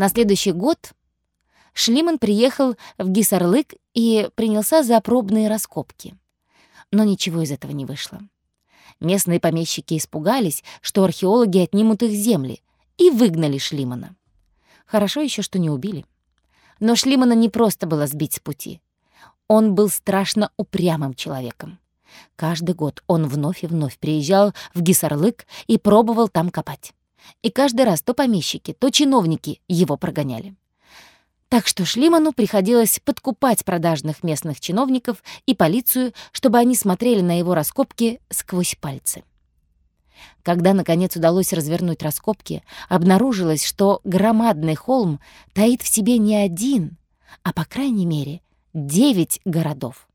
На следующий год Шлиман приехал в Гисарлык и принялся за пробные раскопки. Но ничего из этого не вышло. Местные помещики испугались, что археологи отнимут их земли, и выгнали Шлимана. Хорошо еще, что не убили. Но Шлимана не просто было сбить с пути. Он был страшно упрямым человеком. Каждый год он вновь и вновь приезжал в Гисарлык и пробовал там копать. И каждый раз то помещики, то чиновники его прогоняли. Так что Шлиману приходилось подкупать продажных местных чиновников и полицию, чтобы они смотрели на его раскопки сквозь пальцы. Когда, наконец, удалось развернуть раскопки, обнаружилось, что громадный холм таит в себе не один, а, по крайней мере, девять городов.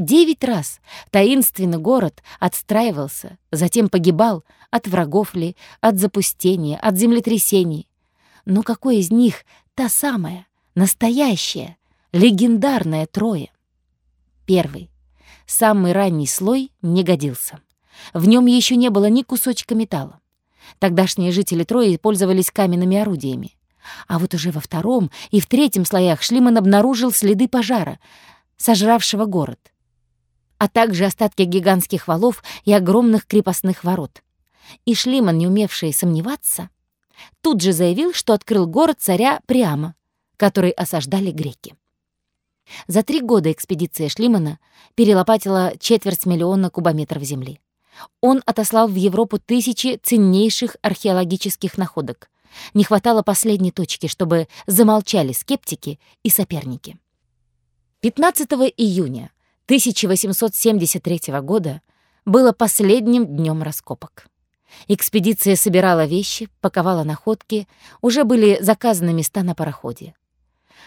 Девять раз таинственный город отстраивался, затем погибал от врагов ли, от запустения, от землетрясений. Но какой из них Та самая, настоящая, легендарная Троя. Первый, самый ранний слой не годился. В нем еще не было ни кусочка металла. Тогдашние жители Трои пользовались каменными орудиями. А вот уже во втором и в третьем слоях Шлиман обнаружил следы пожара, сожравшего город, а также остатки гигантских валов и огромных крепостных ворот. И Шлиман, не умевший сомневаться, тут же заявил, что открыл город царя Приама, который осаждали греки. За три года экспедиция Шлимана перелопатила четверть миллиона кубометров земли. Он отослал в Европу тысячи ценнейших археологических находок. Не хватало последней точки, чтобы замолчали скептики и соперники. 15 июня 1873 года было последним днем раскопок. Экспедиция собирала вещи, паковала находки, уже были заказаны места на пароходе.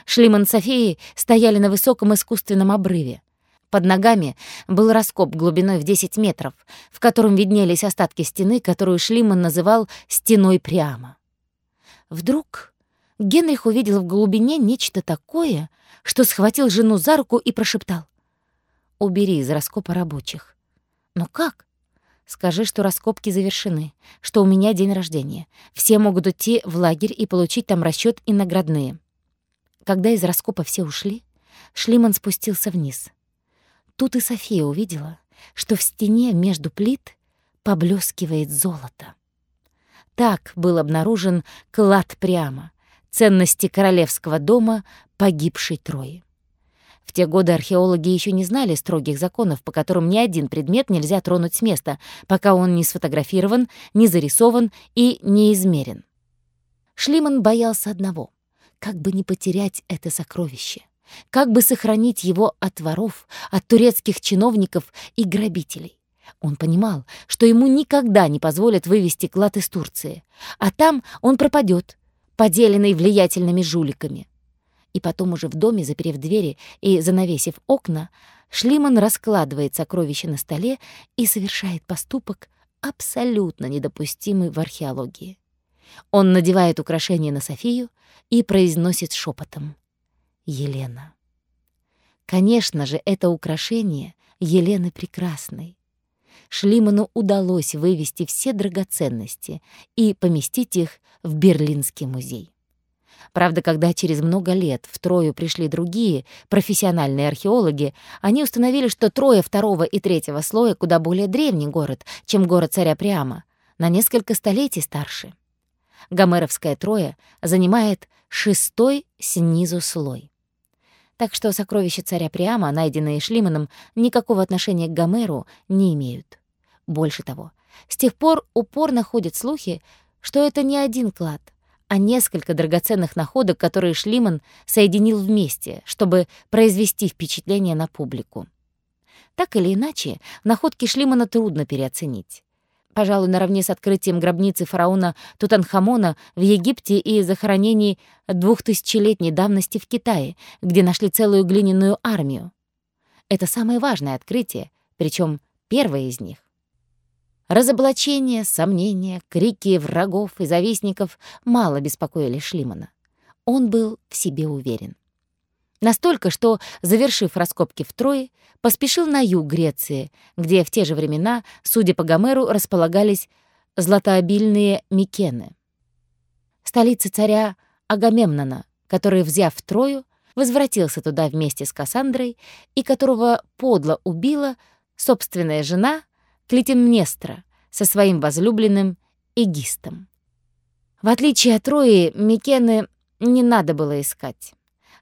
Шлиман Софии стояли на высоком искусственном обрыве. Под ногами был раскоп глубиной в 10 метров, в котором виднелись остатки стены, которую Шлиман называл «стеной прямо». Вдруг Генрих увидел в глубине нечто такое, что схватил жену за руку и прошептал. «Убери из раскопа рабочих». «Но как?» Скажи, что раскопки завершены, что у меня день рождения. Все могут идти в лагерь и получить там расчет и наградные. Когда из раскопа все ушли, Шлиман спустился вниз. Тут и София увидела, что в стене между плит поблескивает золото. Так был обнаружен клад прямо, ценности королевского дома погибшей Трои. В те годы археологи еще не знали строгих законов, по которым ни один предмет нельзя тронуть с места, пока он не сфотографирован, не зарисован и не измерен. Шлиман боялся одного — как бы не потерять это сокровище, как бы сохранить его от воров, от турецких чиновников и грабителей. Он понимал, что ему никогда не позволят вывести клад из Турции, а там он пропадет, поделенный влиятельными жуликами. И потом уже в доме, заперев двери и занавесив окна, Шлиман раскладывает сокровища на столе и совершает поступок, абсолютно недопустимый в археологии. Он надевает украшение на Софию и произносит шепотом «Елена». Конечно же, это украшение Елены Прекрасной. Шлиману удалось вывести все драгоценности и поместить их в Берлинский музей. Правда, когда через много лет в Трою пришли другие профессиональные археологи, они установили, что Троя второго и третьего слоя куда более древний город, чем город царя Приама, на несколько столетий старше. Гомеровская Троя занимает шестой снизу слой. Так что сокровища царя Приама, найденные Шлиманом, никакого отношения к Гомеру не имеют. Больше того, с тех пор упорно ходят слухи, что это не один клад, а несколько драгоценных находок, которые Шлиман соединил вместе, чтобы произвести впечатление на публику. Так или иначе, находки Шлимана трудно переоценить. Пожалуй, наравне с открытием гробницы фараона Тутанхамона в Египте и захоронений двухтысячелетней давности в Китае, где нашли целую глиняную армию. Это самое важное открытие, причем первое из них. Разоблачения, сомнения, крики врагов и завистников мало беспокоили Шлимана. Он был в себе уверен. Настолько, что, завершив раскопки в Трое, поспешил на юг Греции, где в те же времена, судя по Гомеру, располагались златообильные Микены. Столица царя Агамемнона, который, взяв Трою, возвратился туда вместе с Кассандрой и которого подло убила собственная жена Клитемнестра со своим возлюбленным Эгистом. В отличие от Трои, Микены не надо было искать.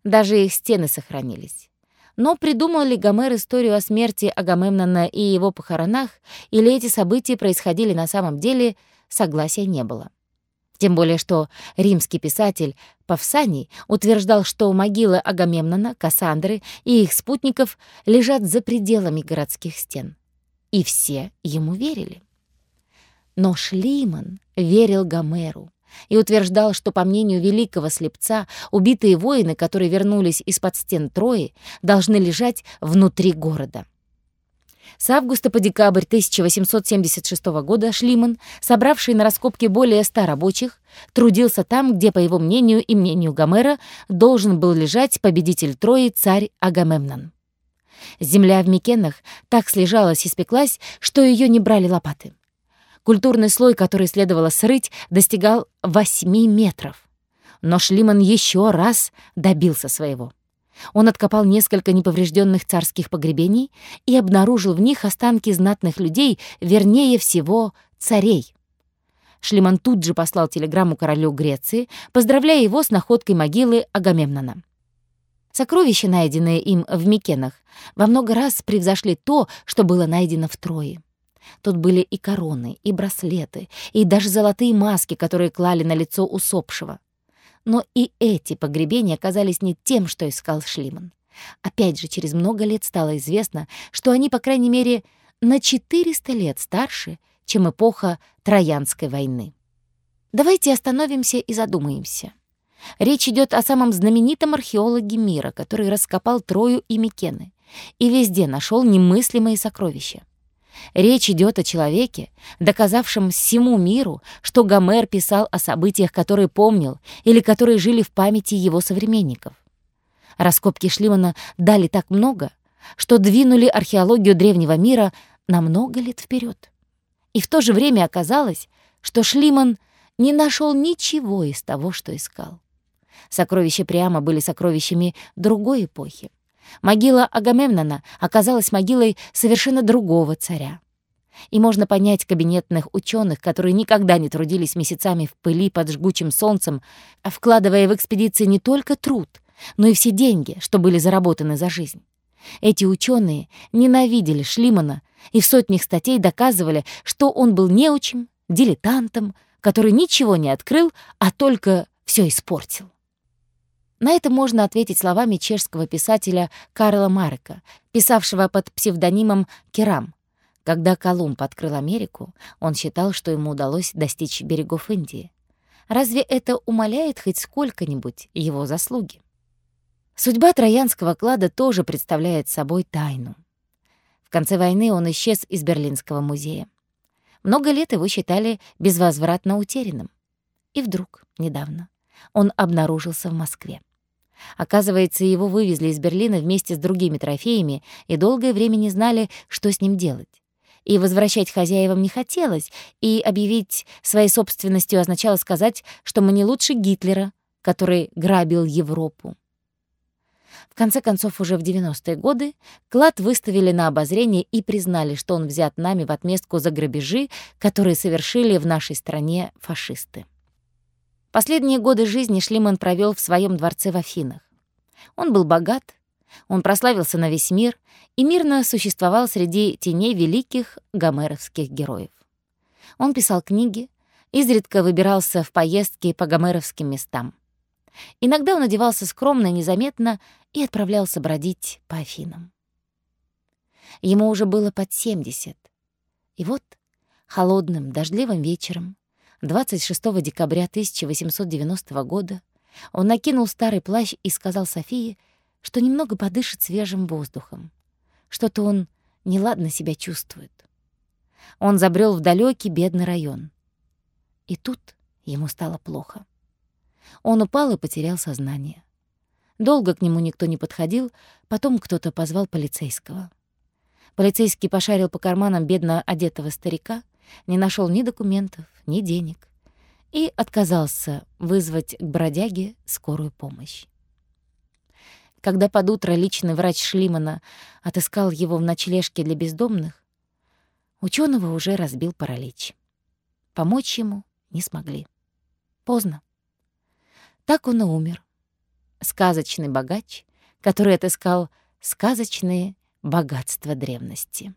Даже их стены сохранились. Но придумал ли Гомер историю о смерти Агамемнона и его похоронах, или эти события происходили на самом деле, согласия не было. Тем более, что римский писатель Павсаний утверждал, что могилы Агамемнона, Кассандры и их спутников лежат за пределами городских стен. И все ему верили. Но Шлиман верил Гомеру и утверждал, что, по мнению великого слепца, убитые воины, которые вернулись из-под стен Трои, должны лежать внутри города. С августа по декабрь 1876 года Шлиман, собравший на раскопке более ста рабочих, трудился там, где, по его мнению и мнению Гомера, должен был лежать победитель Трои царь Агамемнон. Земля в Микенах так слежалась и спеклась, что ее не брали лопаты. Культурный слой, который следовало срыть, достигал 8 метров. Но Шлиман еще раз добился своего. Он откопал несколько неповрежденных царских погребений и обнаружил в них останки знатных людей, вернее всего, царей. Шлиман тут же послал телеграмму королю Греции, поздравляя его с находкой могилы Агамемнона. Сокровища, найденные им в Микенах, во много раз превзошли то, что было найдено в Трое. Тут были и короны, и браслеты, и даже золотые маски, которые клали на лицо усопшего. Но и эти погребения оказались не тем, что искал Шлиман. Опять же, через много лет стало известно, что они, по крайней мере, на 400 лет старше, чем эпоха Троянской войны. Давайте остановимся и задумаемся. Речь идет о самом знаменитом археологе мира, который раскопал Трою и Микены и везде нашел немыслимые сокровища. Речь идет о человеке, доказавшем всему миру, что Гомер писал о событиях, которые помнил или которые жили в памяти его современников. Раскопки Шлимана дали так много, что двинули археологию древнего мира на много лет вперед. И в то же время оказалось, что Шлиман не нашел ничего из того, что искал. Сокровища прямо были сокровищами другой эпохи. Могила Агамемнона оказалась могилой совершенно другого царя. И можно понять кабинетных ученых, которые никогда не трудились месяцами в пыли под жгучим солнцем, а вкладывая в экспедиции не только труд, но и все деньги, что были заработаны за жизнь. Эти ученые ненавидели Шлимана и в сотнях статей доказывали, что он был неучим, дилетантом, который ничего не открыл, а только все испортил. На это можно ответить словами чешского писателя Карла Марека, писавшего под псевдонимом Керам. Когда Колумб открыл Америку, он считал, что ему удалось достичь берегов Индии. Разве это умаляет хоть сколько-нибудь его заслуги? Судьба Троянского клада тоже представляет собой тайну. В конце войны он исчез из Берлинского музея. Много лет его считали безвозвратно утерянным. И вдруг, недавно, он обнаружился в Москве. Оказывается, его вывезли из Берлина вместе с другими трофеями и долгое время не знали, что с ним делать. И возвращать хозяевам не хотелось, и объявить своей собственностью означало сказать, что мы не лучше Гитлера, который грабил Европу. В конце концов, уже в 90-е годы клад выставили на обозрение и признали, что он взят нами в отместку за грабежи, которые совершили в нашей стране фашисты. Последние годы жизни Шлиман провел в своем дворце в Афинах. Он был богат, он прославился на весь мир и мирно существовал среди теней великих гомеровских героев. Он писал книги, изредка выбирался в поездки по гомеровским местам. Иногда он одевался скромно и незаметно и отправлялся бродить по Афинам. Ему уже было под 70. И вот холодным, дождливым вечером 26 декабря 1890 года он накинул старый плащ и сказал Софии, что немного подышит свежим воздухом. Что-то он неладно себя чувствует. Он забрел в далекий бедный район. И тут ему стало плохо. Он упал и потерял сознание. Долго к нему никто не подходил, потом кто-то позвал полицейского. Полицейский пошарил по карманам бедно одетого старика, не нашел ни документов, ни денег. и отказался вызвать к бродяге скорую помощь. Когда под утро личный врач Шлимана отыскал его в ночлежке для бездомных, ученого уже разбил паралич. Помочь ему не смогли. Поздно. Так он и умер. Сказочный богач, который отыскал сказочные богатства древности.